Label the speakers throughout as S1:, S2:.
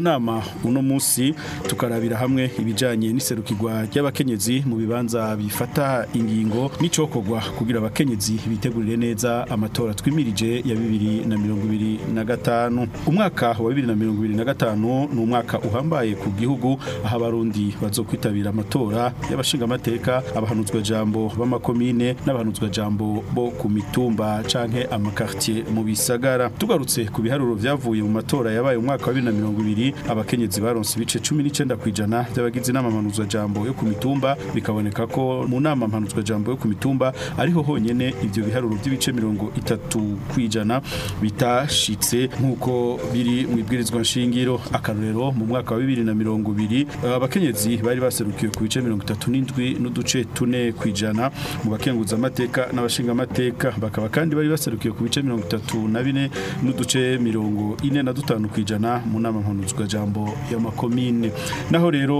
S1: nama
S2: uno munsi tukarabira hamwe ibijanye n'iserukirwa ry'abakenyezi mu bibanza bifata ingingo n'icokogwa kugira abakenyezi bitegurire neza amatora twimirije ya bibiri na na mirongo ibiri gatanu umwaka wa bibiri na na gatanu ni umwaka uhambaye ku gihugu aho abarundi bazokwitabira bitabira amatora y'abashingamateka abahanutswe jambo b'amakomine n'abahanutswe jambo bo ku mitumba canke amakartier mu bisagara tugarutse ku biharuro vyavuye mu matora yabaye mu na mirongo ibiri abakenyezi baronse ibice 19 kwijana by'abagize inama mpanuzwa jambo yo ku mitumba bikaboneka ko mu nama mpanuzwa jambo yo ku mitumba ariho honyene ivyo biharuro by'ibice 30 kwijana bitashitse nkuko biri mu ibwirizwa nshingiro akarero mu mwaka wa ibiri abakenyezi bari baserukiye bagarukiye ku mirongo itatu n'indwi n'uduce tune ku ijana mu bakenguzamateka n'abashingamateka bakaba kandi bari baserukiye ku bice mirongo itatu na bine n'uduce mirongo ine na dutanu ku ijana mu nama jambo y'amakomine naho rero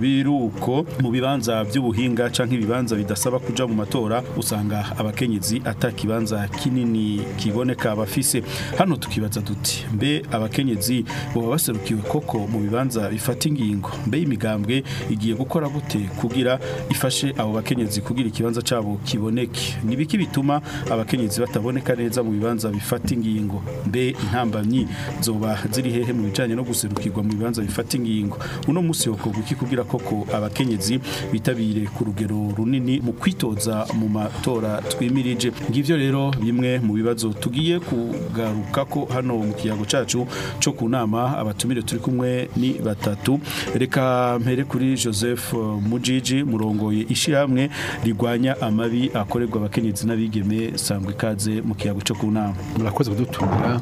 S2: biruko mu bibanza by'ubuhinga cyangwa ibibanza bidasaba kujya mu matora usanga abakenyezi atakibanza kinini kiboneka bafise hano tukibaza duti mbe abakenyezi baba baserukiwe koko mu bibanza bifata ingingo mbe imigambwe igiye gukora gute kugira ifashe abo bakenyezi kugira ikibanza cyabo kiboneke nibiki bituma abakenyezi bataboneka neza mu bibanza bifata ingingo mbe intambamyi zoba ziri hehe mu bijanye no guserukirwa mu bibanza bifata ingingo uno munsi yoko guki kugira koko abakenyezi bitabire ku rugero runini mu kwitoza mu matora twimirije ngivyo rero bimwe mu bibazo tugiye kugaruka ko hano mu kiyago cacu cyo nama abatumire turi kumwe ni batatu reka mpere kuri Jose joseph eh, mujiji murongoye ishyirahamwe rigwanya amabi akorerwa abakenyezi n'abigeme sangwa ikaze mu kiyago cyo ku
S3: murakoze kudutumira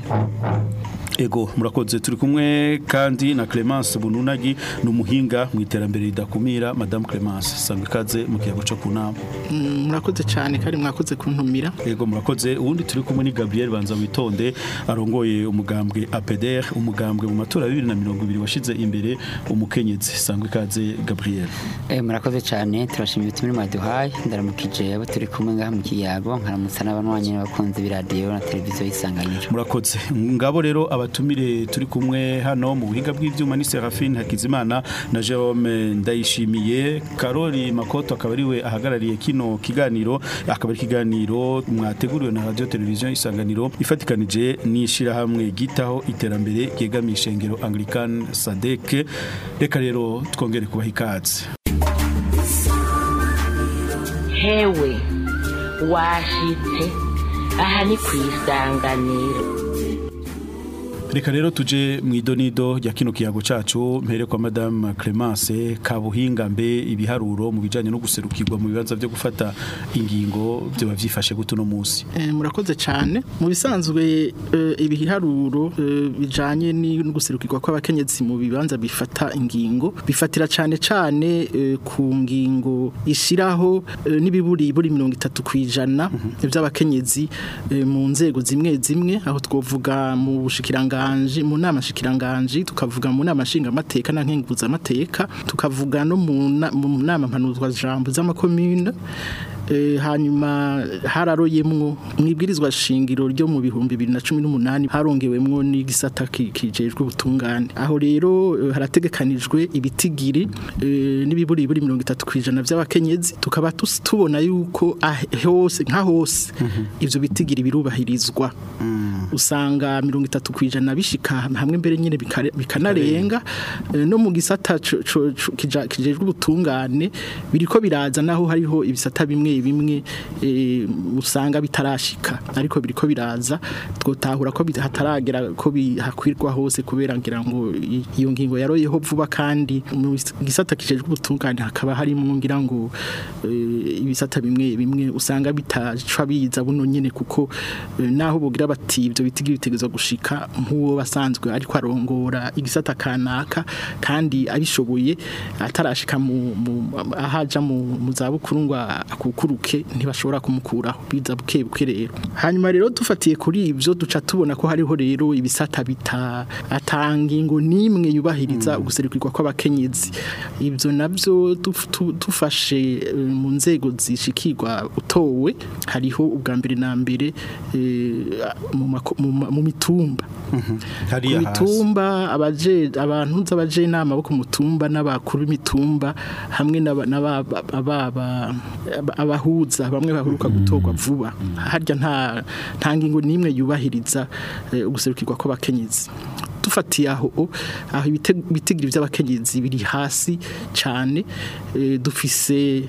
S2: ego murakoze turi kumwe kandi na Clemence Bununagi numuhinga mu iterambere ridakumira madame Clemence Sambikaze mu kiyago cyo kunama mm,
S4: murakoze cyane kandi mwakoze kuntumira
S2: ego murakoze ubundi turi kumwe ni Gabriel Banza witonde arongoye umugambwe APDR umugambwe mu matora 2020 washize imbere umukenyezi Sambikaze Gabriel
S5: eh murakoze cyane turashimye ubutumire mwaduhaye ndaramukije abo turi kumwe ngaha mu kiyago nkaramutsa n'abanwanyi n'abakunzi b'iradio na televiziyo y'isanganiro
S2: murakoze ngabo rero aba abatumire turi kumwe hano mu buhinga bw'ibyuma ni Serafine Hakizimana na Jerome Ndayishimiye Karoli Makoto akaba ariwe ahagarariye kino kiganiro akaba ari kiganiro mwateguriwe na radio television isanganiro ifatikanije nishira hamwe gitaho iterambere ryegamiye ishengero Anglican Sadek reka rero twongere kubaha ikaze
S6: hewe washitse aha ni ku isanganiro
S2: reka rero tuje mu idonido rya kino kiyago cacu mpere kwa madame Clemence kabuhingambe ibiharuro mu bijyanye no guserukirwa mu bibanza byo gufata ingingo byaba byifashe guto no munsi
S4: eh, murakoze cyane mu bisanzwe eh, ibiharuro eh, bijyanye no guserukirwa kw'abakenyezi mu bibanza bifata ingingo bifatira cyane cyane ku ngingo ishyiraho n'ibiburi buri mirongo itatu ku ijana mhm. by'abakenyezi mu nzego zimwe zimwe aho twovuga mu bushikirangantego nshikiranganji mu nama nshikiranganji tukavuga mu nama nshinga na nkenguza amateka tukavuga no mu nama mpanuzwa jambo z'amakomune eh, hanyuma hararoyemwo mwibwirizwa shingiro ryo mu bihumbi 2018 harongewemwo n'igisata kijejwe ubutungane aho rero eh, harategekanijwe ibitigiri eh, n'ibiburi buri 30% by'abakenyezi tukaba tubona yuko ah, hose nka hose mhm. ivyo bitigiri birubahirizwa mm. usanga mirongo itatu ku ijana bishika hamwe mbere nyine bikanarenga eh, no mu gisata kijejwe ubutungane biriko biraza naho hariho ibisata bimwe bimwe eh, usanga bitarashika ariko biriko biraza twotahura ko hataragera ko bihakwirwa hose kubera ngira ngo iyo ngingo yaroyeho vuba kandi mu gisata kijejwe ubutungane hakaba harimo ngira ngo eh, ibisata bimwe bimwe usanga bitacwa biza buno nyene kuko naho bugira bati ibyo biti bitegerezwa gushika nk'uwo basanzwe ariko arongora igisata kanaka kandi abishoboye atarashika mu ahaja mu zabukuru ngo akukuruke ntibashobora kumukuraho biza buke buke rero hanyuma rero dufatiye kuri ibyo duca tubona ko hariho rero ibisata bita atanga ingo nimwe yubahiriza mm. uguserukirwa kw'abakenyezi ibyo nabyo tufashe eh, mu nzego zishikirwa utowe hariho ubwa mbere na mbere eh, mu mitumba
S2: mhm. ku
S4: mitumba abantu z'abaje inama bo ku mutumba n'abakuru b'imitumba hamwe abahuza bamwe bahuruka mhm. gutorwa vuba mhm. harya nta ngingo n'imwe yubahiriza eh, guserukirwa kw'abakenyezi dufatiye aho oh, aho ibitigiri by'abakenyezi biri hasi cyane eh, dufise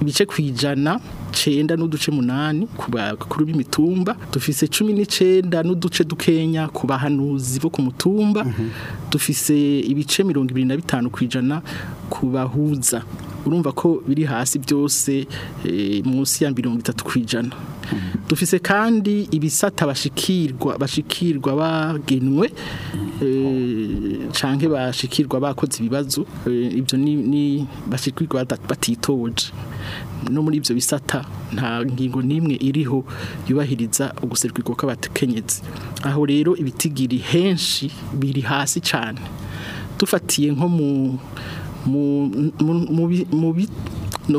S4: ibice kwijana cenda n'uduce munani kubakuru b'imitumba dufise cumi n'icenda n'uduce dukenya ku bahanuzi bo ku mutumba mhm. dufise ibice mirongo ibiri na bitanu ku ijana urumva ko biri hasi byose eh, munsi ya mirongo itatu ku mhm. dufise kandi ibisata bashikirwa bashikirwa bagenwe eh, canke bashikirwa bakoze ibibazo eh, ibyo ni bashikirwa batitoje no muri ibyo bisata nta ngingo n'imwe iriho yubahiriza uguserwiko kw'abakenyezi aho rero ibitigiri henshi biri hasi cyane tufatiye nko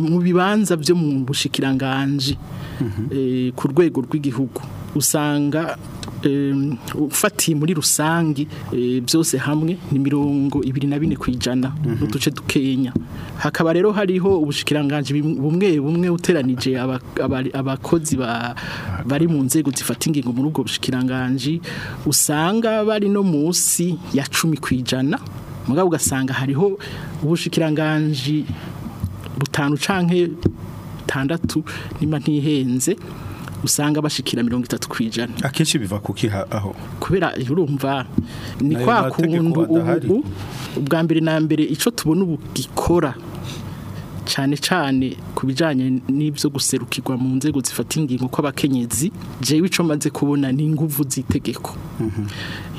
S4: mu bibanza byo mu bushikiranganje mhm. eh, ku rwego rw'igihugu usanga ufatiye muri rusange eh, byose hamwe ni mirongo ibiri na bine ku ijana n'uduce mhm. dukenya hakaba rero hariho ubushikiranganje bumwe bumwe uteranije abakozi bari mu nzego zifata ingingo muri ubwo bushikiranganje usanga bari no munsi ya cumi ku ijana mugabo ugasanga hariho ubushikiranganje butanu canke tandatu nima ntihenze usanga bashikira mirongo itatu ku ijana
S2: akenshi biva kuki aho
S4: kubera urumva ni kwa
S2: kuntu
S4: ubu bwa mbere na mbere icyo tubona ubu gikora cyane cyane ku bijyanye n'ibyo guserukirwa mu nzego zifata ingingo kw'abakenyezi jewe icyo kubona ni ingufu z'itegeko mhm.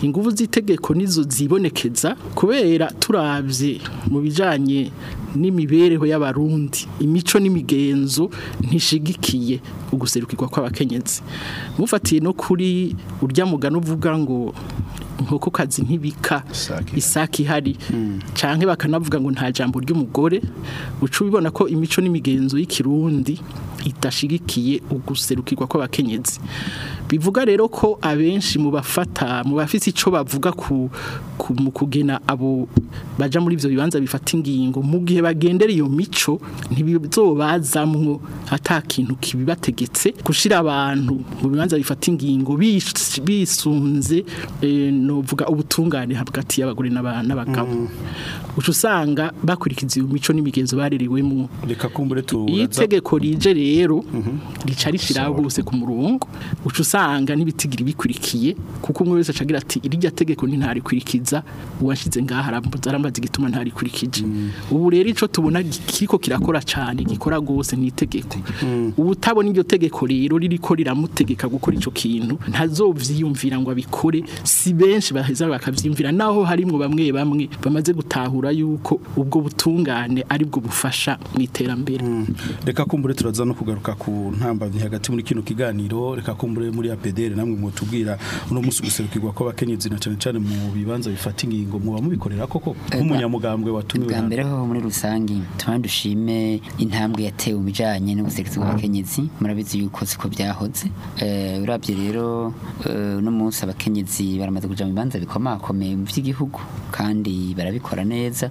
S4: ingufu z'itegeko nizo zibonekeza kubera turabye mu bijyanye n'imibereho y'abarundi imico n'imigenzo ntishigikiye uguserukirwa kw'abakenyezi mufatiye no kuri urya mugano uvuga ngo inkoko kazi ntibika isaki ihari hmm. cyangwa bakanavuga ngo nta jambo ry'umugore uca ubibona ko imico n'imigenzo y'ikirundi idashigikiye uguserukirwa kw'abakenyezi bivuga rero ko abenshi mu bafata mu bafite icyo bavuga ku mu kugena abo baja muri ibyo bibanza bifata ingingo mu gihe bagendera iyo mico ntibizobazamwo ata kintu kibibategetse gushira abantu mu bibanza bifata ingingo bisunze eh, no vuga ubutungane hagati y'abagore n'abagabo mm. uca usanga bakurikiza iyo mico n'imigenzo barerewemo
S2: reka kumbure tubaza
S4: itegeko rije rero rero mhm. rica rishyira hose ku murongo uca usanga n'ibitigira bikurikiye kuko umwe wese acagira ati iryo tegeko nti ntitarikurikiza uwashyize ngaha arambaza igituma ntarikurikije mm. ubu rero icyo tubona kiko kirakora cyane gikora gose ni itegeko mm. ubu utabona iryo tegeko rero ririko riramutegeka gukora icyo kintu ntazovyiyumvira ngo abikore si benshi baheza bakavyimvira naho harimo bamwe bamwe bamaze gutahura yuko ubwo butungane ari bwo bufasha mu iterambere mm.
S2: reka kumbure turaza no kugaruka ku ntambamyi hagati muri kino kiganiro reka kumbure muri APDR namwe mwotubwira uno munsi guserukirwa kwa bakenyezi na cyane cyane mu bibanza bifata ingingo muba mubikorera koko eh, nk'umunyamugambwe watumiwe
S5: bwa mbere ho muri rusangi tubandi intambwe yatewe mu bijanye n'ubuserukizi bw'abakenyezi murabizi yuko siko byahoze eh urabye rero eh, no munsi abakenyezi baramaze kuja mu bibanza bikomakomeye mu by'igihugu kandi barabikora neza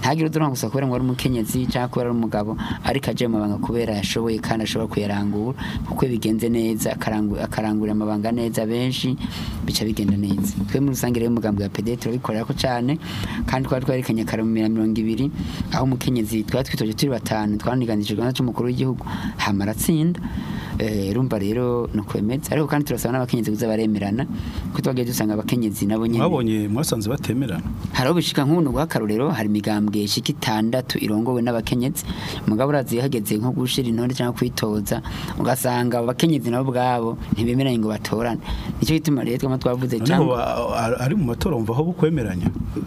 S5: ntagire uduranga gusa kubera ngo ari umukenyezi cyangwa kubera ari umugabo ariko agiye mu mabanga kubera yashoboye kandi ashobora kuyarangura kuko bigenze neza akarangura amabanga neza benshi bica bigenda neza twe muri rusange rero umugambi wa pede turabikorera ko cyane kandi twari twerekanye karomera mirongo ibiri aho umukenyezi twari twitoje turi batanu twaniganije ikiganza cy'umukuru w'igihugu hamara atsinda eh, rumva rero ni ukwemeza ariko kandi turasaba n'abakenyezi kuza baremerana kuko twagiye dusanga abakenyezi nabo nyine
S2: mwabonye mwasanze batemerana
S5: hari aho bishika nk'ubu bw'akarorero hari imigambwe ishika itandatu irongowe n'abakenyezi mugabo urazi hageze nko gushira intore cyangwa kwitoza ugasanga abakenyezi nabo bwabo ntibemeranye ngo batorane nicyo gituma rero twama twavuze cyangwa
S2: ari mu matora wumva aho bukwemeranya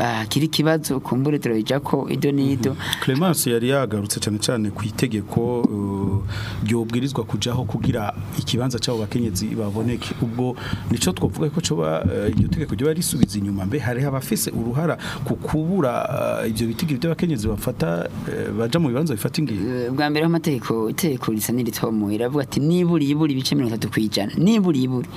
S5: ah, kiri kibazo kumbure turabija ko ido rido mm-hmm.
S2: Clemence yari yagarutse cyane cyane ku itegeko uh, ryobwirizwa kujaho kugira ikibanza cyabo bakenyezi baboneke ubwo nico twovuga ko coba uh, iryo tegeko ryo barisubiza inyuma mbe hari abafise uruhara ku kubura uh, ibyo bitigiri by'abakenyezi bafata baja mu bibanza bifata ingiye
S5: eh, bwa mbere amategeko itegeko risa n'iritomuye ravuga ati niburi iburi ibice 30 kwijana niburi iburi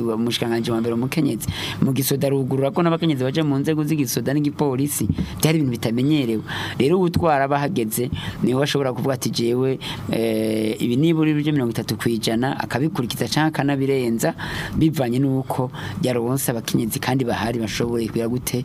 S5: umushikanganje wa mbere umukenyetsi mu gisoda rugurura ko n'abakenyetsi baje mu nzego z'igisoda n'igipolisi byari ibintu bitamenyerewe rero utwara bahageze niwe ashobora kuvuga ati jewe eh, Eh, ibi nibura ibyo mirongo itatu ku ijana akabikurikiza cyangwa akanabirenza bivanye n'uko yaronse abakenyezi kandi bahari bashoboye kugira gute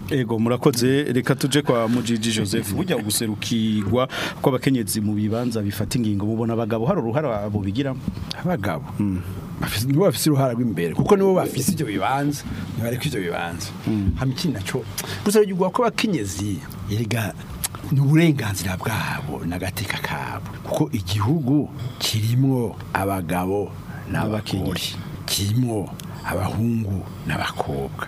S2: ego murakoze reka tuje kwa mujiji joseph mm. bujya guserukirwa kw'abakenyezi mu bibanza bifata ingingo mubona abagabo hari uruhare abo bigiramo
S3: abagabo nibo bafise uruhara rw'imbere kuko nibo bafise ibyo bibanza ntibareko ibyo bibanza hano ikindi nacyo gusa bigwa ko abakenyezi erega ni uburenganzira bwabo n'agateka kabo kuko igihugu kirimo abagabo n'abagore kirimo abahungu n'abakobwa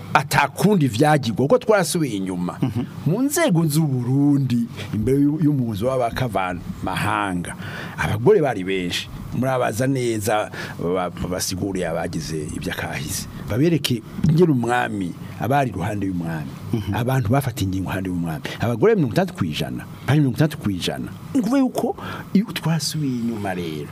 S3: atakundi vyagirwa uko twarasubiye inyuma mhm. mu nzego z'uburundi imbere y'umuzi w'abakavana mahanga abagore bari benshi murabaza neza basiguriye abagize iby'akahise babereke ngira umwami abari iruhande y'umwami mhm. abantu bafata ingingo handi y'umwami abagore 60 kwijana kandi kwijana nguve yuko twasubiye inyuma rero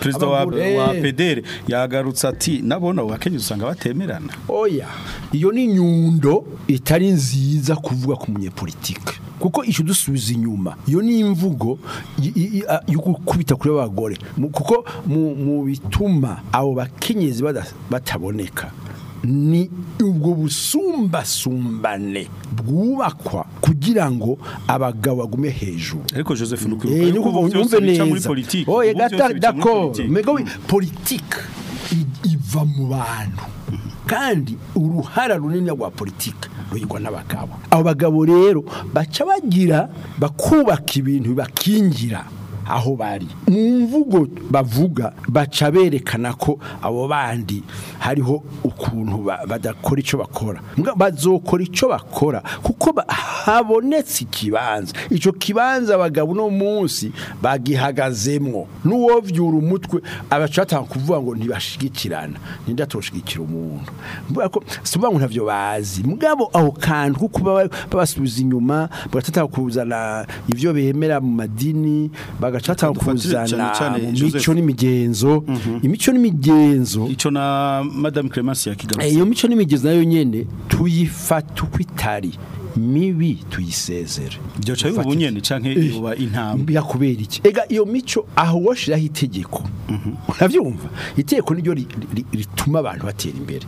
S2: perezida wa pedere yagarutse ati nabona ubu akenshi usanga batemerana
S3: oya iyo ni inyundo itari nziza kuvuga ku munyepolitike kuko icyo dusubiza inyuma iyo ni imvugo yo gukubita kuri abagore kuko mu bituma abo bakenyezi bataboneka ni ubwo busumbasumbane bwubakwa kugira ngo abagabo bagume hejuru
S2: ariko joseph ntukumve
S3: eh, oh, eh, iva mu bantu kandi uruhara runini rwa politike ruyigwa n'abagabo abo bagabo rero baca bagira bakubaka ibintu bakingira. aho bari mu mvugo bavuga baca berekana ko abo bandi hariho ukuntu badakora icyo bakora bazokora icyo bakora kuko habonetse ikibanza icyo kibanza abagabo uno munsi bagihagazemwo n'uwo vyura umutwe abaca batanga kuvuga ngo ntibashigikirana ninde atoshigikira umuntu suvuga ngo ntavyo bazi mugabo aho kantu kuko babasubiza inyuma bagatanga kuzana ivyo bemera mu madini
S2: baga agacaca
S3: kuzana
S2: mhm.
S3: imico n'imigenzo imico n'imigenzo
S2: ico na madame Clemence yakigarutse eh,
S3: iyo mico n'imigenzo nayo nyene tuyifata kwitari mibi tuyisezere
S2: ibyo cyo ubunyene canke yoba eh, intambwe
S3: yakubera iki ega iyo mico aho washiraho itegeko mhm. uravyumva itegeko niryo rituma abantu batera imbere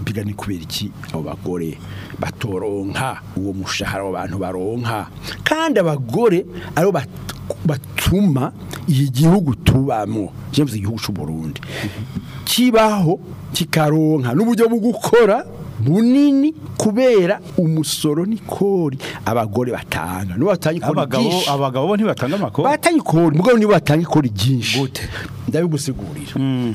S3: mbiga ni kubera iki abo bagore batoronka uwo mushahara w'abantu baronka kandi abagore aribo batuma iki gihugu tubamo james igihugu cy'u Burundi kibaho kikaronka n'uburyo bwo gukora bunini kubera umusoro n'ikori abagore batanga nibo batanga ikori ryinshi
S2: abagabo bo ntibatanga amakori
S3: batanga ikori mugabo nibo batanga ikori ryinshi
S2: gute
S3: ndabibusigurira mm.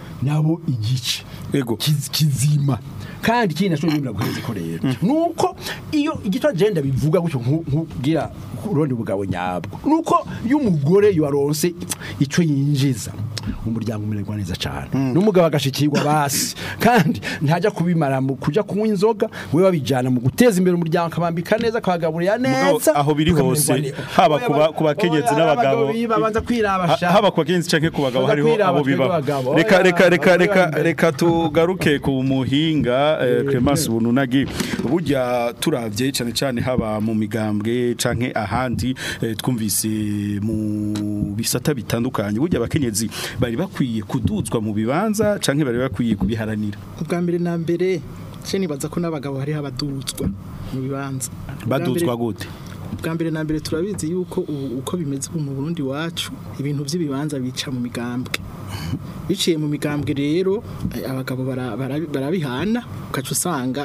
S3: nabo igice kizima kandi ikindi nashobora kubimbura guheza ko rero mm. nuko iyo igitwa genda bivuga gutyo nkubwira urundi bugabo nyabwo nuko iyo umugore yaronse icyo yinjiza umuryango umererwa neza cyane mm. n'umugabo agashikirwa basi kandi ntajya kubimara mu kujya kunywa inzoga we babijyana mu guteza imbere umuryango akabambika neza akabagaburira neza
S2: aho biri hose haba ku bakenyezi n'abagabo haba ku bakenyezi cyangwa ku bagabo hariho abo
S3: biba
S2: reka reka reka reka tugaruke ku muhinga Eh, Clemence Bununagi burya turavye cyane cyane haba mu migambwe canke ahandi eh, twumvise mu bisata bitandukanye burya abakenyezi bari bakwiye kudutswa mu bibanza canke bari bakwiye kubiharanira
S4: ubwa mbere na mbere se nibaza ko n'abagabo hari abaduzwa mu bibanza
S2: baduzwa gute
S4: bwa mbere na mbere turabizi yuko uko bimeze mu Burundi wacu ibintu by'ibibanza bica mu migambwe biciye mu migambwe rero abagabo barabihana ukaca usanga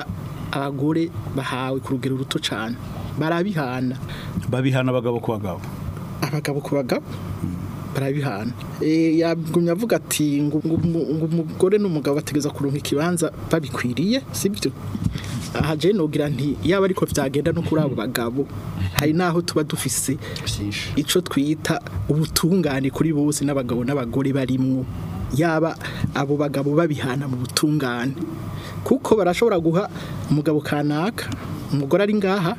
S4: abagore bahawe ku rugero ruto cyane barabihana
S2: babihana abagabo ku bagabo
S4: abagabo ku bagabo barabihana yagumye avuga ati ngo umugore n'umugabo bategeza kuronka ikibanza babikwiriye sibyo aha jene ugira nti yaba ariko byagenda no kuri abo bagabo hari naho tuba dufise icyo twita ubutungane kuri bose n'abagabo n'abagore barimwo yaba abo bagabo babihana mu butungane kuko barashobora guha umugabo kanaka umugore ari ngaha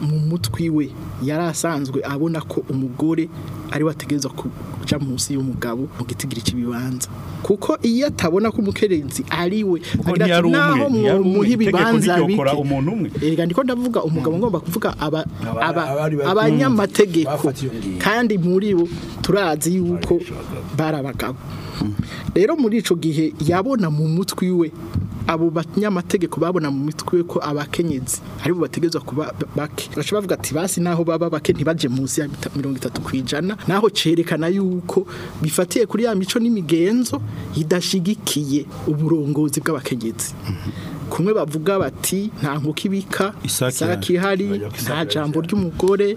S2: mu
S4: mutwi we yari asanzwe abona ko umugore ari wategereza kuca munsi y'umugabo mu gitigiri cy'ibibanza kuko iyo atabona ko umukerenzi ari we naho muha ibibanza bike ndiko ndavuga umugabo mm. ngomba kuvuga abanyamategeko
S3: mm.
S4: kandi muri bo turazi yuko barabagabo. rero muri icyo gihe yabona mu mutwe we abo banyamategeko babona mu mitwe ko abakenyezi aribo bategezwa kuba bake bashobora bavuga ati basi naho baba bake ntibaje munsi ya mirongo itatu ku naho cerekana yuko bifatiye kuri ya mico n'imigenzo idashigikiye uburongozi bw'abakenyezi kumwe bavuga bati nta nkoko ibika isake ihari nta jambo ry'umugore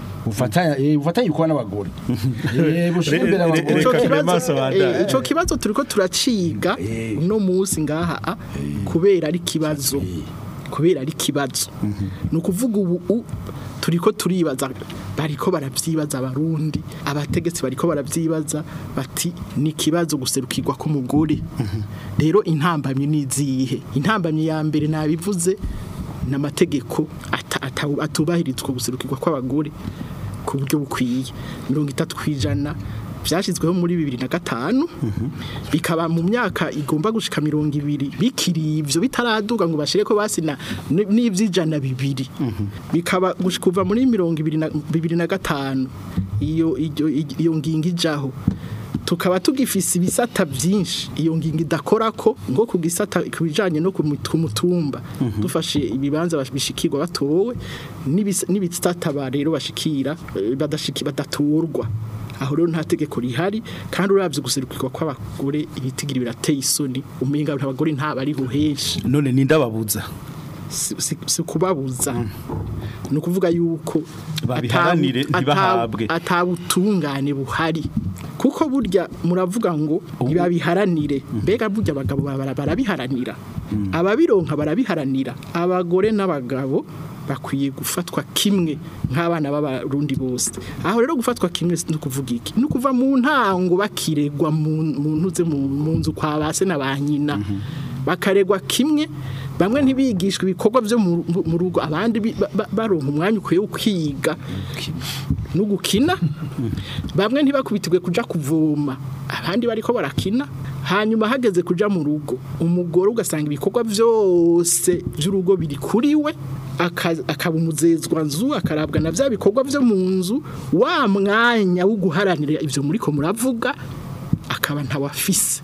S3: eh, bufatanye kuba n'abagore eh,
S2: icyo
S4: kibazo eh, turi ko turaciga no munsi ngaha kubera ari ikibazo kubera ari kibazo ni ukuvuga ubu turi turibaza bariko barabyibaza abarundi abategetsi bariko barabyibaza bati ni kibazo guserukirwa ko mugore rero intambamye nizihe intambamye ya mbere nabivuze namategeko atubahirizwa guserukirwa kw'abagore ku buryo bukwiye mirongo itatu ku ijana byashyizweho muri bibiri na gatanu bikaba mu myaka igomba gushika mirongo ibiri bikiri ibyo bitaraduga ngo bashyire ko basina n'iby'ijana bibiri bikaba kuva muri mirongo ibiri na gatanu iyo ngingo ijyaho tukaba tugifise ibisata byinshi iyo ngingo idakora ko ngo ku kubijanye no ku mutumba dufashe ibibanza bishikirwa batowe n'ibisata ba rero bashikira badashiki badaturwa aho rero nta tegeko rihari kandi urabye guserukirwa kw'abagore ibitigira birateye isoni umenga abagore nta bari buheshe
S2: none ninde
S4: ababuza si kubabuza ni ukuvuga yuko
S2: babiharanire ntibahabwe
S4: atabutungane buhari kuko burya muravuga ngo ntibabiharanire mm. mbega burya abagabo barabiharanira mm. ababironka barabiharanira abagore n'abagabo bakwiye gufatwa kimwe nk'abana b'abarundi bose aho rero gufatwa kimwe si ukuvuga iki ni ukuva mu ntango bakiregwa mu ntuze mu nzu kwa ba se na ba nyina mhm. bakaregwa kimwe bamwe ntibigishwe ibikorwa byo mu rugo abandi baronka umwanya ukwiye wo kwiga no gukina bamwe ntibakubitwe kujya kuvoma abandi bariko barakina hanyuma hageze kuja mu rugo umugore ugasanga ibikorwa byose by'urugo biri kuri we akaba umuzezwa nzu akarabwa na bya bikorwa byo mu nzu wa mwanya wo guharanira ibyo muri muravuga akaba ntawafise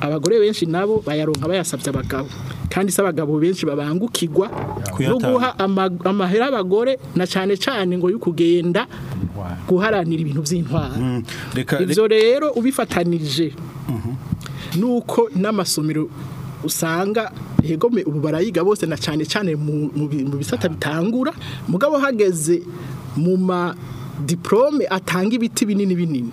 S4: abagore benshi nabo bayaronka bayasabye abagabo kandi se abagabo benshi babangukirwa no guha amahera abagore y'abagore na cyane cyane ngo y'ukugenda guharanira ibintu by'intwara
S2: mm.
S4: ibyo rero ubifatanije nuko n'amasomero usanga Yegome ubu barayiga bose na cyane cyane mu bisata bitangura mugabo hageze mu ma diplome atanga ibiti binini binini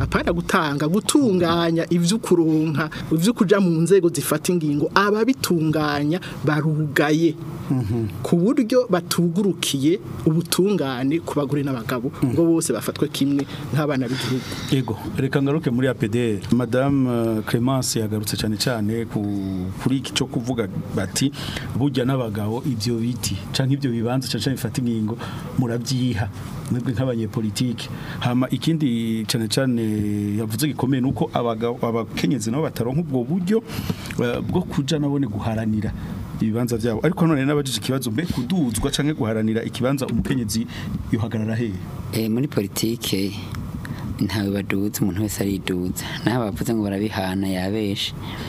S4: apana gutanga gutunganya ivyo kuronka mu nzego zifata ingingo ababitunganya barugaye mhm. ku buryo batugurukiye ubutungane ku bagore n'abagabo mhm. ngo bose bafatwe kimwe nk'abana b'igihugu
S2: yego reka ngaruke muri APDR madame euh, Clémence yagarutse cyane cyane kuri iki cyo kuvuga bati burya n'abagabo ibyo biti canke ivyo bibanza cyane bifata ingingo murabyiha mwebwe nk'abanyepolitike hama ikindi cyane cyane yavuze gikomeye nuko abakenyezi nabo bataronka ubwo buryo eh, bwo kuja nabone guharanira ibibanza byabo ariko none n'abajije ikibazo mbe kuduzwa canke guharanira ikibanza umukenyezi yohagarara hehe
S5: eh muri politike ntawe baduza umuntu wese ariduza naho bavuze ngo barabihana yabeshe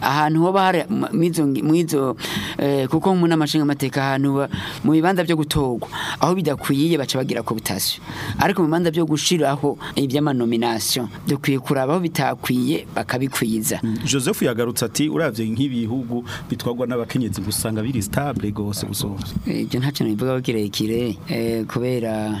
S5: ahantu ho bahari mwizo mwizo eh, kuko mu namashinga mateka ahantu mu bibanza byo gutogwa aho bidakwiye baca bagira cooptation ariko mu bibanza byo gushiraho iby'amanomination byo kwikuraba aho bitakwiye bakabikwiza mm,
S2: Joseph yagarutse ati uravye nk'ibihugu bitwagwa n'abakenyezi gusanga biri stable gose gusoma
S5: ibyo ntacu nivuga kirekire eh, kubera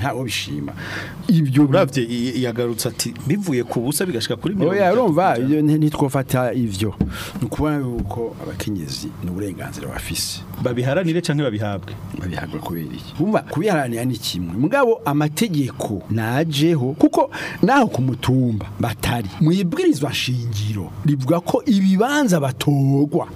S3: ntawo bishima ibyo
S2: uravye yagarutse ati bivuye ku busa bigashika kuri
S3: mirongo
S2: oya
S3: urumva ntitwofata ivyo nukubona yuko abakenyezi n'uburenganzira bafise
S2: babiharanire canke babihabwe
S3: babihabwe kubera iki bumva kubiharanira ni kimwe mugabo amategeko tegeko najeho kuko naho kumutumba batari mwibwirizwa shingiro rivuga ko ibibanza batogwa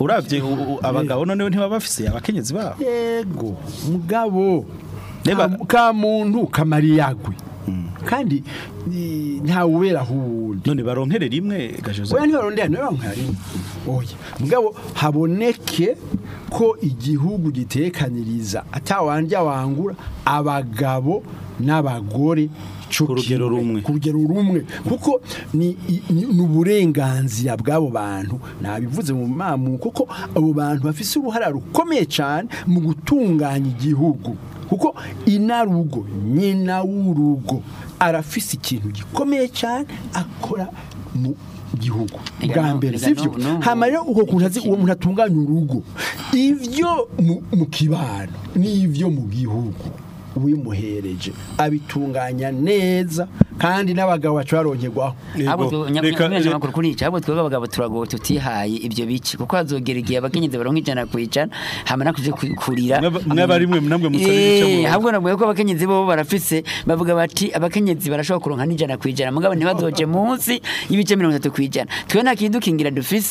S2: uravye abagabo eh. none ntibaba bafise abakenyezi babo
S3: yego mugabo ka kamariyagwe Mm. kandi ntawe ubera ahubwo
S2: none baronkere rimwe gajoza
S3: oya ntibarondera ntibaronka rimwe oya mugabo haboneke ko igihugu gitekaniriza atawandya wangura abagabo n'abagore
S2: ku rugero rumwe
S3: ku rugero rumwe kuko ni uburenganzira bw'abo bantu nabivuze mu mamu kuko abo bantu bafite uruhara rukomeye cyane mu gutunganya igihugu kuko inarugo nyina w'urugo arafise ikintu gikomeye cyane akora mu gihugu bwa mbere
S5: sibyo
S3: hama rero uko kuntu azi uwo muntu atunganya urugo ivyo mu kibano n'ivyo mu gihugu wimuhereje abitunganya neza kandi n'abagabo bacubarongerwaho
S5: abo nyakunyeje makuru tutihaye ibyo bici kuko hazogera igihe abakenyezi baronka ijana ku ijana hamana kuje kurira
S2: mwabarimwe namwe
S5: musore
S2: n'icyo
S5: ahubwo nabwo ko abakenyezi bo barafise bavuga bati abakenyezi barashobora kuronka n'ijana ku ijana mugabo ntibazoje munsi y'ibice 30 ku ijana twe nakidukingira dufise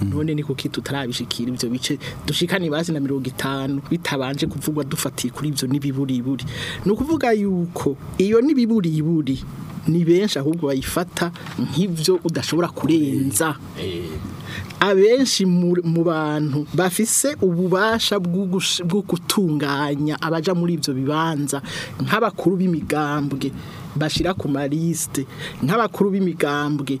S4: hmm. none ni kuki tutarabishikira bice dushikane basi na mirongo itanu bitabanje kuvugwa dufatiye kuri ivyo n'ibiburi iburi ni ukuvuga yuko iyo n'ibiburi iburi ni benshi ahubwo bayifata nk'ibyo udashobora kurenza abenshi mu bantu bafise ububasha bwo gutunganya abaja muri ibyo bibanza nk'abakuru b'imigambwe bashira ku marisite nk'abakuru b'imigambwe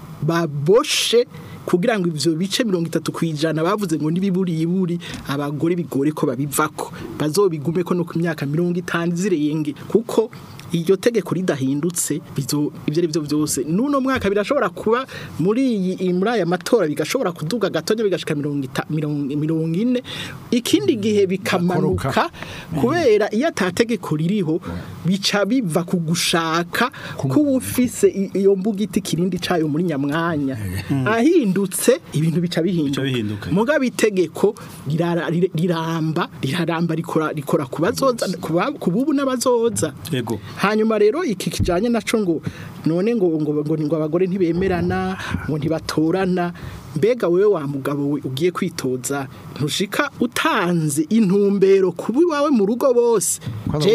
S4: baboshe kugira ngo ibyo bice mirongo itatu ku ijana bavuze ngo yiburi abagore bigore ko babivako bazobigume ko no ku myaka mirongo itanu zirenge kuko iryo tegeko ridahindutse ibyo ari byo byose n'uno mwaka birashobora kuba muri iyi muri aya matora bigashobora kuduga gatonya bigashika mirongo ine ikindi gihe bikamanuka mm. kubera iyo tategeko ririho bica biva ku gushaka k'uwufise iyo mbugiti kirindi cayo muri nyamwanya eh. mm. ahindutse ibintu bica
S2: bihinduka
S4: mugabo itegeko riraramba riraramba rikora rikora ku bazoza ku bubu n'abazoza
S2: yego
S4: hanyuma rero iki kijanye nacyo ngo none ngo ngo ngo abagore ntibemerana ngo ntibatorana mbega wowe wa mugabo ugiye kwitoza ntushika utanze intumbero kuba iwawe mu rugo bose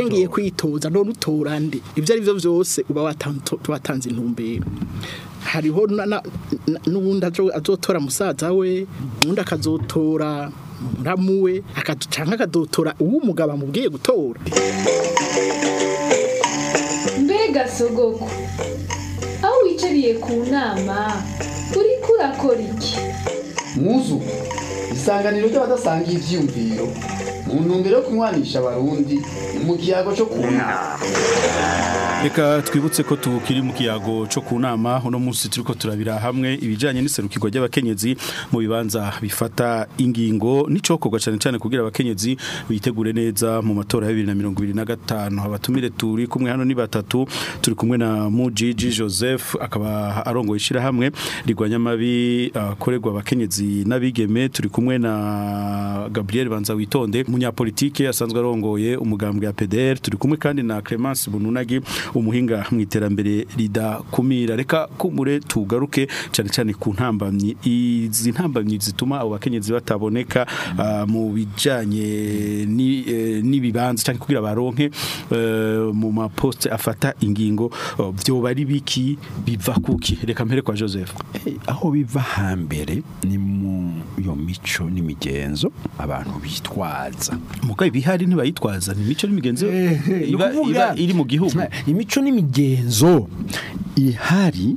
S4: ngiye kwitoza none utora ndi ibyo ari byo byose uba watanze intumbero hariho n'ubundi azotora musaza we ubundi akazotora muramu we akaducanga akadotora uwo mugabo amubwiye gutora
S7: mbega sogoko aho wicariye ku nama uri kurakora iki
S8: mwuzuku isanganiro ry'abadasangiye ibyiyumviro mu ntumbero yo kunywanisha abarundi mu kiyago cyo ku nama
S2: reka twibutse ko tukiri mu kiyago cyo ku nama uno munsi turi ko turabira hamwe ibijyanye n'iserukirwa ry'abakenyezi mu bibanza bifata ingingo n'icokorwa cyane cyane kugira abakenyezi bitegure neza mu matora ya bibiri na mirongo ibiri na gatanu abatumire turi kumwe hano ni batatu turi kumwe na mujiji joseph akaba arongoye ishyirahamwe rigwanya amabi akorerwa abakenyezi n'abigeme turi kumwe kumwe na Gabriel Banza witonde umunyapolitike asanzwe arongoye umugambwe ya PDR turi kumwe kandi na Clemence Bununagi umuhinga mu iterambere ridakumira reka kumure tugaruke cyane cyane ku ntambamyi izi ntambamyi zituma abo bakenyezi bataboneka mm. ah, mu bijanye eh, n'ibibanza cyangwa kugira baronke eh, mu maposte afata ingingo byo oh, bari biki biva kuki reka mpere kwa Joseph
S3: eh, aho biva hambere ni mu yo mico imico n'imigenzo abantu bitwaza
S2: muga ibihari ntibayitwaza imico n'imigenzo eh,
S3: eh,
S2: iba iri mu gihugu
S3: imico n'imigenzo ihari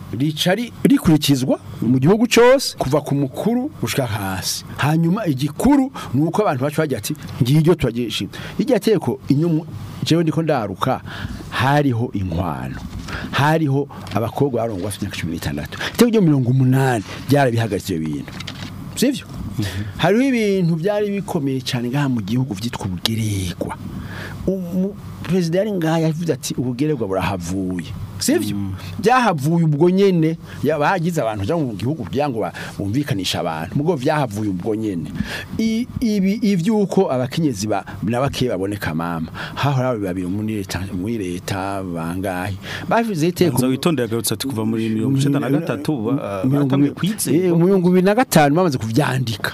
S3: ricari rikurikizwa mu gihugu cyose kuva ku mukuru gushika hasi hanyuma igikuru ni uko abantu bacu bajya ati ngiye iryo turagishimye iryo inyuma jewe ndiko ndaruka hariho inkwano hariho abakobwa barongwa bafite imyaka cumi n'itandatu itego ryo mirongo umunani byarabihagaritse ibintu sibyo hariho ibintu byari bikomeye cyane ngaha mu gihugu byitwa ubugeregwa perezida yari ngaha yavuze ati ubugererwa burahavuye sivyo mm. byahavuye ubwo nyene bagize abantu cyangwa mu gihugu byango bumvikanisha abantu mugo byahavuye ubwo nyene ibi ivyuko abakenyezi ba baboneka mama hahora rabo babiri muri leta bangahe bavuze iteko
S2: nzo witondera ati kuva muri 1973
S3: atamwe kwitse mu 2005 bamaze kuvyandika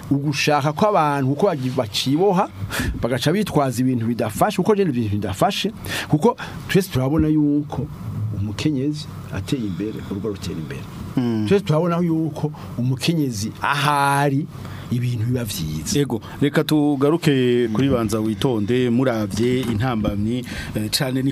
S3: ugushaka kw'abantu uko bakiboha bagaca bitwaza ibintu bidafashe uko je ibintu bidafashe kuko twese turabona yuko umukenyezi ateye imbere urugo rutera imbere hmm. twese turabona yuko umukenyezi ahari ibintu biba byiza
S2: yego reka tugaruke kuri banza witonde murabye intambamyi eh, cyane
S5: ni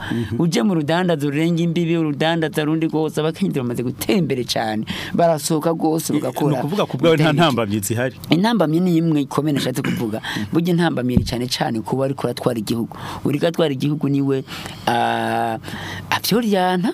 S5: mhm. ujya mu rudandazo rurenga imbibi urudandaza rundi rwose abakenyezi bamaze gutembere cyane barasohoka rwose rugakora
S2: ni ku bwawe nta ntambamyi zihari
S5: intambamyi ni imwe ikomeye nashatse kuvuga burya intambamyi cyane cyane kuba ariko atwara igihugu buri gatwara igihugu niwe abyoryana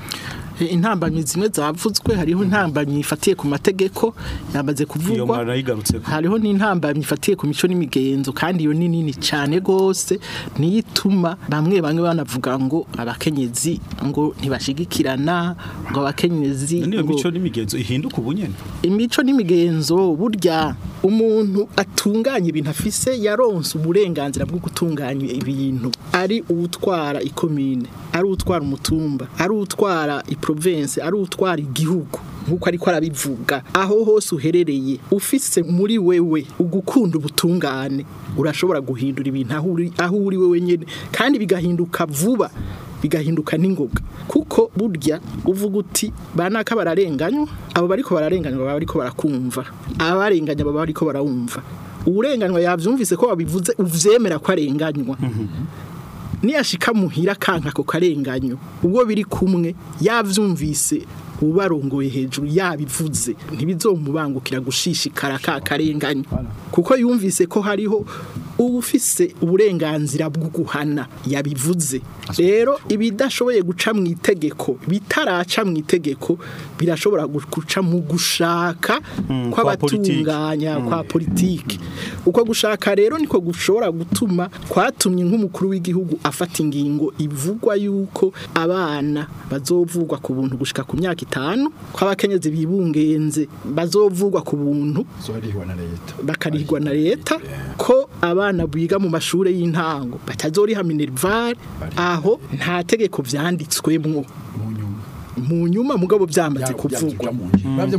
S5: Eh,
S4: intambanyi zimwe zavuzwe hariho intambanyi ifatiye ku mategeko yamaze kuvugwa hariho n'intambanyi ifatiye ku mico n'imigenzo kandi iyo ni nini cyane rwose niyo ituma bamwe bamwe banavuga ngo abakenyezi ngo ntibashigikirana ngo abakenyezi
S2: niyo n'imigenzo ihinduka ubunyene
S4: imico n'imigenzo burya umuntu atunganya ibintu afise yaronse uburenganzira bwo gutunganya ibintu ari uwutwara ikomine ari utwara umutumba ari utwara province ari utwara igihugu nkuko ariko arabivuga aho hose uherereye ufise muri wewe ugukunda ubutungane urashobora guhindura ibintu aho uri wewe nyine kandi bigahinduka vuba bigahinduka n'ingoga kuko burya uvuga uti banaka bararenganywa abo bariko bararenganywa baba bariko barakumva abarenganya baba bariko barawumva uwurenganywa yabyumvise ko babivuze uvyemera ko arenganywa mhm. niyashika muhira kanka ko karenganyo ubwo biri kumwe yavyumvise ubarongoye hejuru yabivuze ntibizomubangukira gushishikara ka karenganya kuko yumvise ko hariho ubufise uburenganzira bwo guhana yabivuze rero ibidashoboye guca mu itegeko bitaraca mu itegeko birashobora guca mu gushaka
S2: hmm,
S4: kw'abatunganya kwa hmm. politiki uko gushaka rero niko gushobora gutuma kwatumye nk'umukuru w'igihugu afata ingingo ivugwa yuko abana bazovugwa ku buntu gushika ku myaka itanu ko bibungenze bazovugwa ku buntu bakarihwa na leta ko abana biga mu mashuri y'intango batazoriha minerivare aho nta tegeko byanditswemwo mu nyuma mugabo byamaze kuvugwa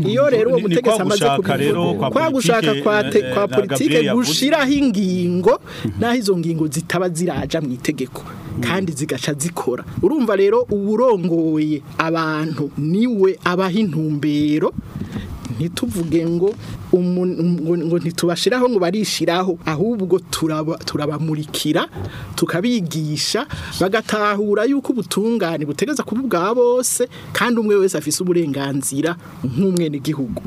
S4: iyo rero uwo mutegetsi amaze kubivugwa
S2: kwa
S4: gushaka kwa
S2: eh, eh,
S4: politike gushiraho ingingo naho izo ngingo zitaba ziraja mu itegeko kandi zigaca zikora urumva rero uwurongoye abantu niwe abahintumbero intumbero ntituvuge ngo ngo ntitubashiraho ngo barishiraho ahubwo turabamurikira tukabigisha bagatahura yuko ubutungane butegeza kuba ubwa bose kandi umwe wese afise uburenganzira nk'umwene
S2: gihugu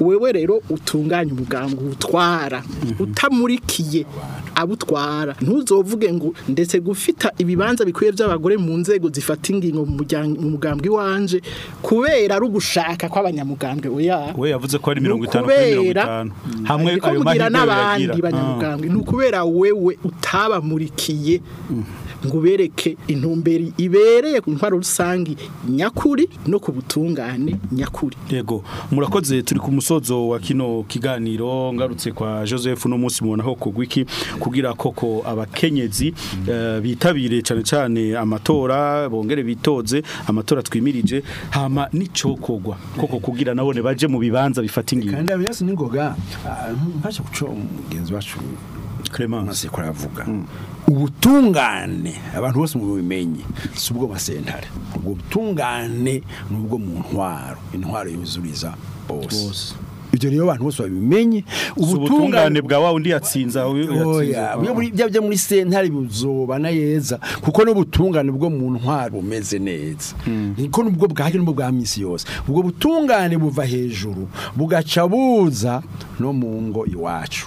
S4: wewe rero utunganye umugambi utwara mhm. utamurikiye abutwara ntuzovuge ngo ndetse gufita ibibanza bikwiye by'abagore mu nzego zifata ingingo mu mugambwe wanje kubera ari ugushaka kw'abanyamugambwe oya
S2: we yavuze ko ari mirongo itanu kubera hamwe kubwira
S4: n'abandi banyamugambwe ni ukubera wewe utabamurikiye mm. Ngubereke ubereke intumberi ibereye ku ntwaro rusange nyakuri no ku butungane nyakuri
S2: yego murakoze turi ku musozo wa kino kiganiro ngarutse kwa joseph uno munsi mubona ho kugwiki kugira koko abakenyezi eh, bitabire cyane cyane amatora bongere bitoze amatora twimirije hama n'icokogwa koko kugira nabone baje mu bibanza bifata ingingo
S3: kandi abyose ni ngoga ntasha guco umugenzi wacu
S2: Clemence
S3: ko mm. ubutungane abantu bose mu bimenye si ubwo basentare ubwo butungane n’ubwo mu ntwaro intwaro yuzuriza bose ibyo rero abantu bose babimenye
S2: ubutungane bwa wa undi yatsinza
S3: byajya muri sentare bizoba na yeza kuko n'ubutungane bwo mu ntwaro bumeze neza mm. niko nubwo bwaje nubwo bwa minsi yose ubwo butungane buva hejuru bugaca no mu ngo iwacu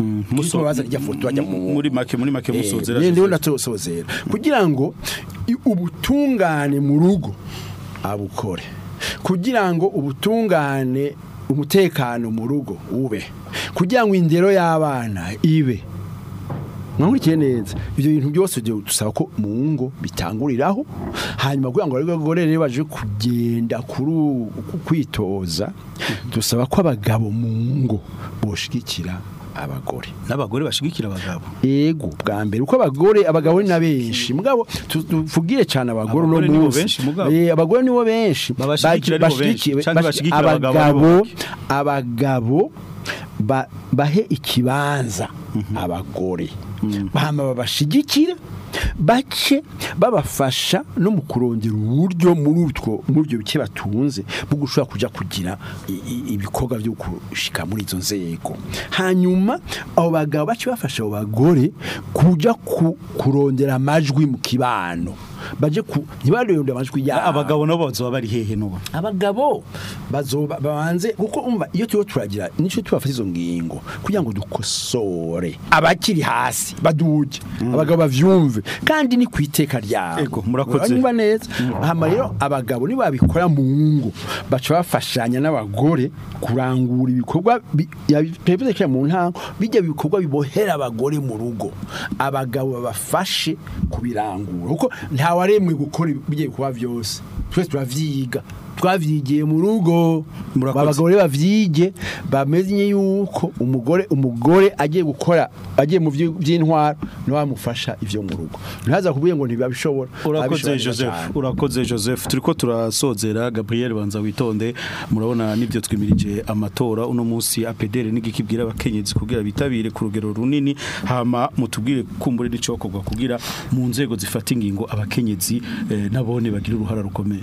S3: mm-hmm. muri
S2: make muri make
S3: eh, musozera kugira ngo ubutungane mu rugo abukore kugira ngo ubutungane umutekano mu rugo ube kugira ngo indero y'abana ibe mwamurikiye neza ibyo bintu byose dusaba ko mu ngo bitanguriraho hanyuma kugira ngo abagore baje kugenda kuri kwitoza dusaba ko abagabo mu ngo boshigikira abagore
S2: n'abagore bashigikira abagabo
S3: yego bwa mbere uko abagore abagabo ni na benshi mugabo tuvugire cyane abagore no munsi eh abagore nibo benshi
S2: bashigikira abagabo
S3: abagabo bahe ikibanza mhm. abagore mhm. babashigikira bake babafasha no mu kurongera uburyo muri ibyo bice batunze bwo gushobora kujya kugira ibikorwa byo gushyika muri izo nzego hanyuma abo bagabo bake bafasha abo bagore kujya kurongera amajwi mu kibano baje ku ntibarondera amajwi ya
S2: abagabo nabo bazoba bari hehe n'ubu
S3: abagabo bazoba babanze kuko umva iyo turiho turagira nicyo tubafata izo ngingo kugira ngo dukosore abakiri hasi baduge mm. abagabo bavyumve kandi ni ku iteka
S2: ego murakoze
S3: nyumva neza mm. hama rero abagabo ni babikora mu ngo baca bafashanya n'abagore kurangura ibikorwa yabiperekeye mu ntango bijya bikorwa bibohera abagore mu rugo abagabo babafashe kubirangura kuko nta ntawaremwe gukora ibigiye kuba byose twese turavyiga twavyigiye mu rugo abagore bavyige bamenye yuko umugore umugore agiye gukora agiye mu by'intwaro ntiwamufasha ibyo mu rugo ntaza kubwiye ngo ntibabishobora
S2: urakoze Joseph urakoze Joseph turiko turasozera Gabriel banza witonde murabona nibyo twimirije amatora uno munsi apedere n'igikibwira abakenyezi kugira bitabire ku rugero runini hama mutubwire kumbure n'icokorwa kugira mu nzego zifata ingingo abakenyezi eh, nabone bagira uruhara rukomeye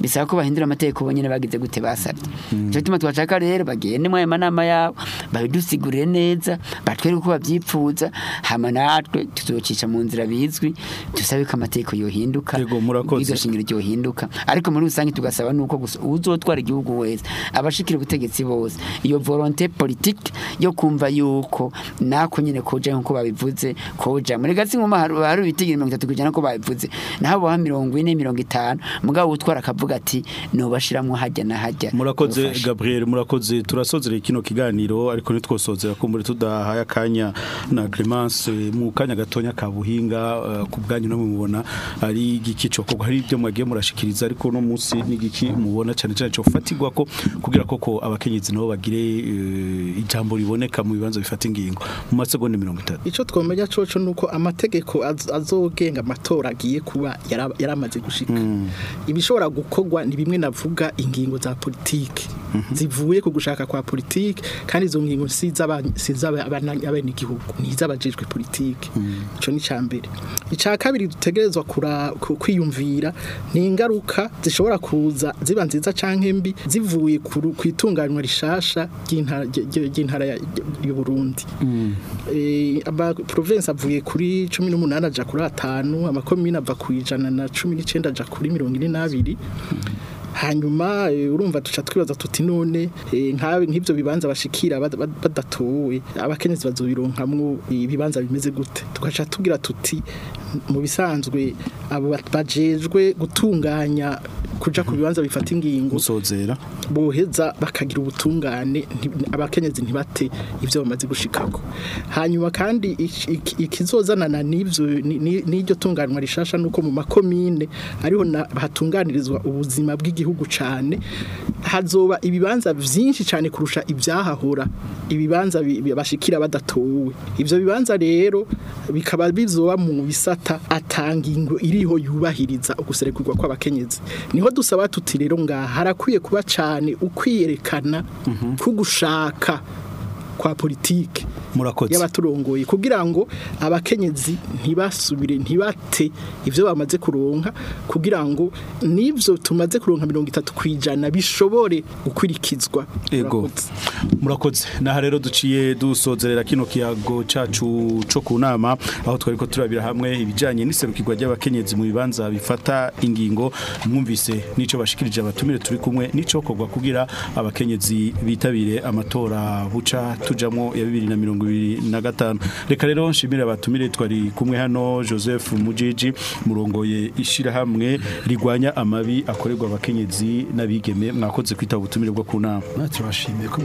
S5: bisaba ko bahindura amategeko nyine bagize gute basabye hmm. nico gituma twashaka rero bagende mwayo manama yabo babidusigurire neza batwereke uko bavyipfuza hama natwe tuzocisha mu nzira bizwi dusabe ko amategeko yohinduka igashingira ryohinduka ariko muri rusange tugasaba nuko uzotwara igihugu wese abashikira ubutegetsi bose iyo volonté volonté politique yo kumva yuko nako nyine koja nkuko babivuze koja muri gatsi nkuma hari bitigira 30 ko babivuze naho ba 40 50 mugabo utwara akavuga ati no bashiramwe hajya na hajya
S2: murakoze Gabriel murakoze turasozera kino kiganiro ariko nitwosozera ko muri tudahaye akanya na Clemence mu kanya gatonya ka buhinga uh, ku bwanyu no mubona ari igikico ko hari ibyo mwagiye murashikiriza ariko no munsi nigiki mubona cyane cyane cyo fatigwa ko kugira koko abakenyezi nabo bagire eh, ijambo riboneka mu bibanza bifata ingingo mu masegonda mirongo itatu
S4: icyo twamenya coco ni uko amategeko azogenga amatora agiye kuba yaramaze gushika mm. ibishobora gukorwa ni bimwe navuga ingingo za politiki Mhm. zivuye ku gushaka kwa politiki kandi izo ngingo si iz'abanyagihugu mhm. ni iz'abajejwe politiki icyo ni icya mbere icya kabiri dutegerezwa kwiyumvira ni ingaruka zishobora kuza ziba nziza cyangwa mbi zivuye ku itunganywa rishasha ry'intara y'uburundi mhm. eh, amaprovensi avuye kuri cumi n'umunani ajya kuri atanu amakomine ava ku ijana na cumi n'icyenda ajya kuri mirongo ine n'abiri hanyuma eh, urumva tuca twibaza tuti none eh, nkawe nk'ibyo bibanza bashikira badatuwe abakenyezi bazobironkamwo ibibanza bimeze gute tugaca tubwira tuti mu bisanzwe abo bajejwe gutunganya kujya ku bibanza bifata ingingo boheza bakagira ubutungane abakenyezi ntibate ibyo bamaze gushikako hanyuma kandi ikizozanana n'iryo tunganwa rishasha nuko mu makomine ariho hatunganirizwa ubuzima bw'igihugu cyane hazoba ibibanza byinshi cyane kurusha ibyahahora ibibanza bashikira badatowe ibyo bibanza rero bikaba bizoba mu bisata atanga ingo iriho yubahiriza uguserekurwa kw'abakenyezi niho niho dusaba tuti rero ngaha harakwiye kuba cyane ukwiyerekana mhm. ko gushaka kwa politike y'abaturongoye kugira ngo abakenyezi ntibasubire ntibate ivyo bamaze kuronka kugira ngo nivyo tumaze kuronka 30% bishobore gukurikizwa
S2: yego
S4: murakoze
S2: naha rero duciye dusozerera kino kiyago cacu co kunama aho ko turabira hamwe ibijanye n'iserukirwa ry'abakenyezi mu bibanza bifata ingingo mwumvise nico bashikirije abatumire turi kumwe nico kogwa kugira abakenyezi bitabire amatora buca tujyamo ya bibiri na mirongo ibiri na gatanu reka rero nshimire abatumire twari kumwe hano joseph mujiji murongoye ishyirahamwe rigwanya amabi akorerwa abakenyezi n'abigeme mwakoze kwita ubutumire bwo ku nama
S3: turabashimiye ko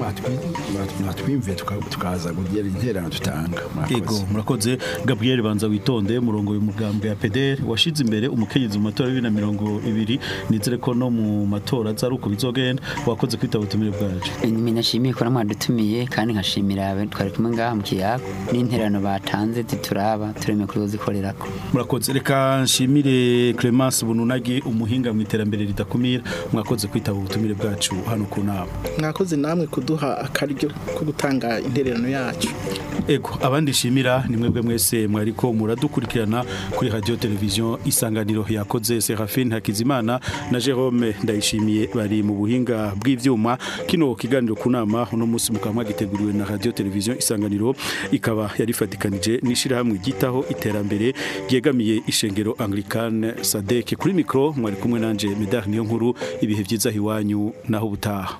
S3: mwatwimviye tukaza kugira interano dutanga
S2: yego
S3: murakoze
S2: gabriel banza witonde murongo mugambwe ya pederi washize imbere umukenyezi mu matora bibiri na mirongo ibiri nizere ko no mu matora aza ari uko bizogenda wakoze kwita ubutumire bwacu
S5: nyine ko namwadutumiye kandi nka turabashimira twari kumwe ngaha mu kiyago n'interano batanze tituraba tureme kuzikorera ko
S2: murakoze reka nshimire Clemence Bununagi umuhinga mu iterambere ridakumira mwakoze kwitaba ubutumire bwacu hano ku nama
S4: mwakoze namwe kuduha akaryo ko gutanga intererano yacu
S2: ego abandi shimira ni mwebwe mwese mwariko muradukurikirana kuri radio television isanganiro yakoze Serafine Hakizimana na Jerome ndayishimiye bari mu buhinga bw'ivyuma kino kiganiro kunama uno munsi mukamwa giteguriwe na radio television isanganiro ikaba yarifatikanije nishira hamwe gitaho iterambere ryegamiye ishengero Anglican Sadek kuri micro mwari kumwe nanje Medar niyo nkuru ibihe byiza hiwanyu naho
S1: ubutaha